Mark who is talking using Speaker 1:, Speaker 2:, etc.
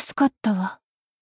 Speaker 1: 助かったわ。